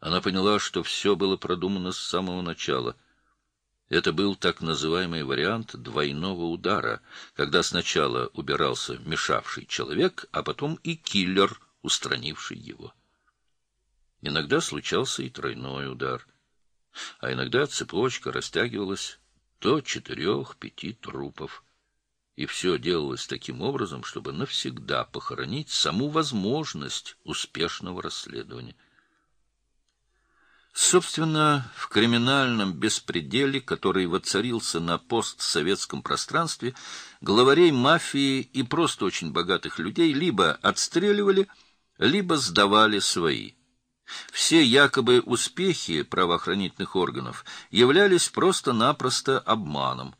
Она поняла, что все было продумано с самого начала. Это был так называемый вариант двойного удара, когда сначала убирался мешавший человек, а потом и киллер, устранивший его. Иногда случался и тройной удар, а иногда цепочка растягивалась до четырех-пяти трупов. И все делалось таким образом, чтобы навсегда похоронить саму возможность успешного расследования. Собственно, в криминальном беспределе, который воцарился на постсоветском пространстве, главарей мафии и просто очень богатых людей либо отстреливали, либо сдавали свои. Все якобы успехи правоохранительных органов являлись просто-напросто обманом.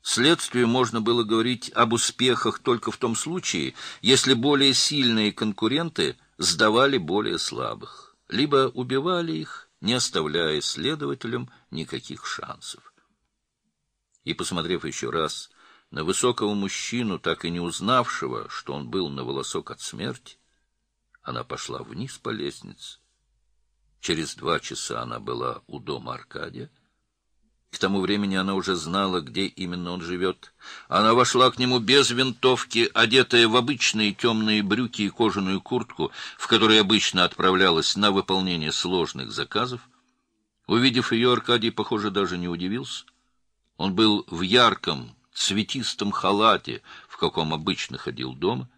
Следствию можно было говорить об успехах только в том случае, если более сильные конкуренты сдавали более слабых, либо убивали их, не оставляя следователям никаких шансов. И, посмотрев еще раз на высокого мужчину, так и не узнавшего, что он был на волосок от смерти, она пошла вниз по лестнице. Через два часа она была у дома Аркадия. К тому времени она уже знала, где именно он живет. Она вошла к нему без винтовки, одетая в обычные темные брюки и кожаную куртку, в которой обычно отправлялась на выполнение сложных заказов. Увидев ее, Аркадий, похоже, даже не удивился. Он был в ярком, цветистом халате, в каком обычно ходил дома.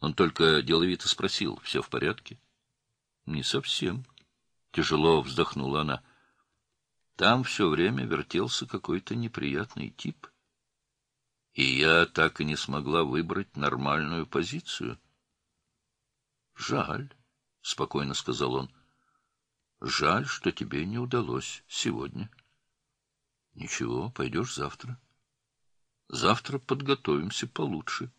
Он только деловито спросил, все в порядке? Не совсем. Тяжело вздохнула она. Там все время вертелся какой-то неприятный тип. И я так и не смогла выбрать нормальную позицию. Жаль, спокойно сказал он. Жаль, что тебе не удалось сегодня. Ничего, пойдешь завтра. Завтра подготовимся получше.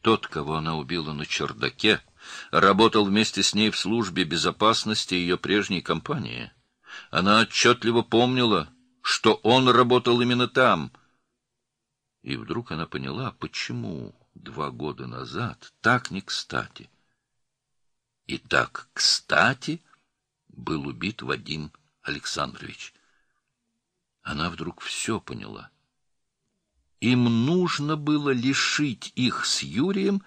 Тот, кого она убила на чердаке, работал вместе с ней в службе безопасности ее прежней компании. Она отчетливо помнила, что он работал именно там. И вдруг она поняла, почему два года назад так не кстати. И так кстати был убит Вадим Александрович. Она вдруг все поняла. Им нужно было лишить их с Юрием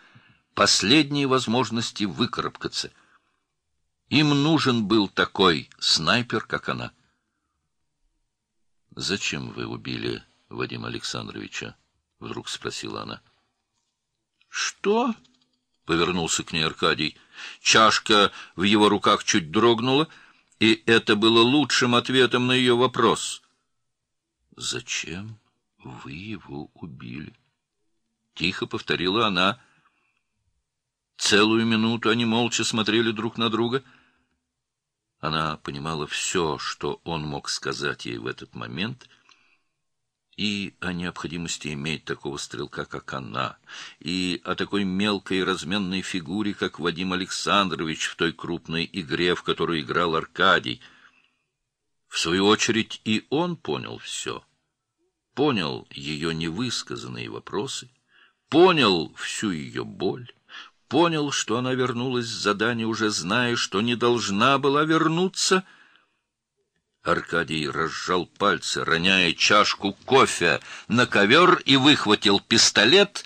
последней возможности выкарабкаться. Им нужен был такой снайпер, как она. «Зачем вы убили Вадима Александровича?» — вдруг спросила она. «Что?» — повернулся к ней Аркадий. Чашка в его руках чуть дрогнула, и это было лучшим ответом на ее вопрос. «Зачем?» Вы его убили. Тихо повторила она. Целую минуту они молча смотрели друг на друга. Она понимала все, что он мог сказать ей в этот момент, и о необходимости иметь такого стрелка, как она, и о такой мелкой разменной фигуре, как Вадим Александрович в той крупной игре, в которую играл Аркадий. В свою очередь и он понял все понял ее невысказанные вопросы, понял всю ее боль, понял, что она вернулась с задания, уже зная, что не должна была вернуться. Аркадий разжал пальцы, роняя чашку кофе на ковер и выхватил пистолет.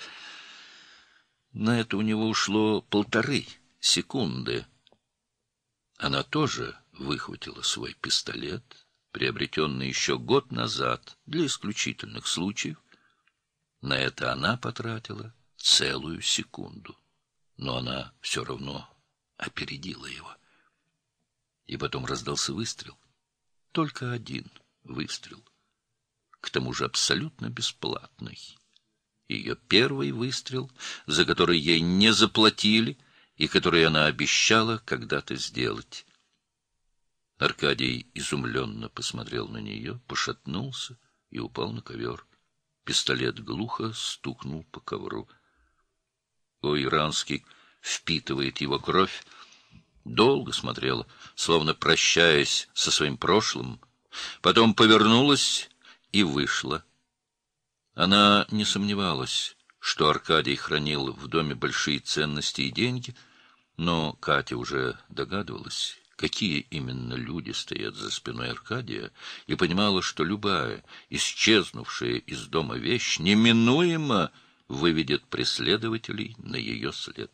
На это у него ушло полторы секунды. Она тоже выхватила свой пистолет — приобретенный еще год назад для исключительных случаев. На это она потратила целую секунду. Но она все равно опередила его. И потом раздался выстрел. Только один выстрел. К тому же абсолютно бесплатный. Ее первый выстрел, за который ей не заплатили и который она обещала когда-то сделать. Аркадий изумленно посмотрел на нее, пошатнулся и упал на ковер. Пистолет глухо стукнул по ковру. О, иранский впитывает его кровь. Долго смотрела, словно прощаясь со своим прошлым. Потом повернулась и вышла. Она не сомневалась, что Аркадий хранил в доме большие ценности и деньги — Но Катя уже догадывалась, какие именно люди стоят за спиной Аркадия, и понимала, что любая исчезнувшая из дома вещь неминуемо выведет преследователей на ее след.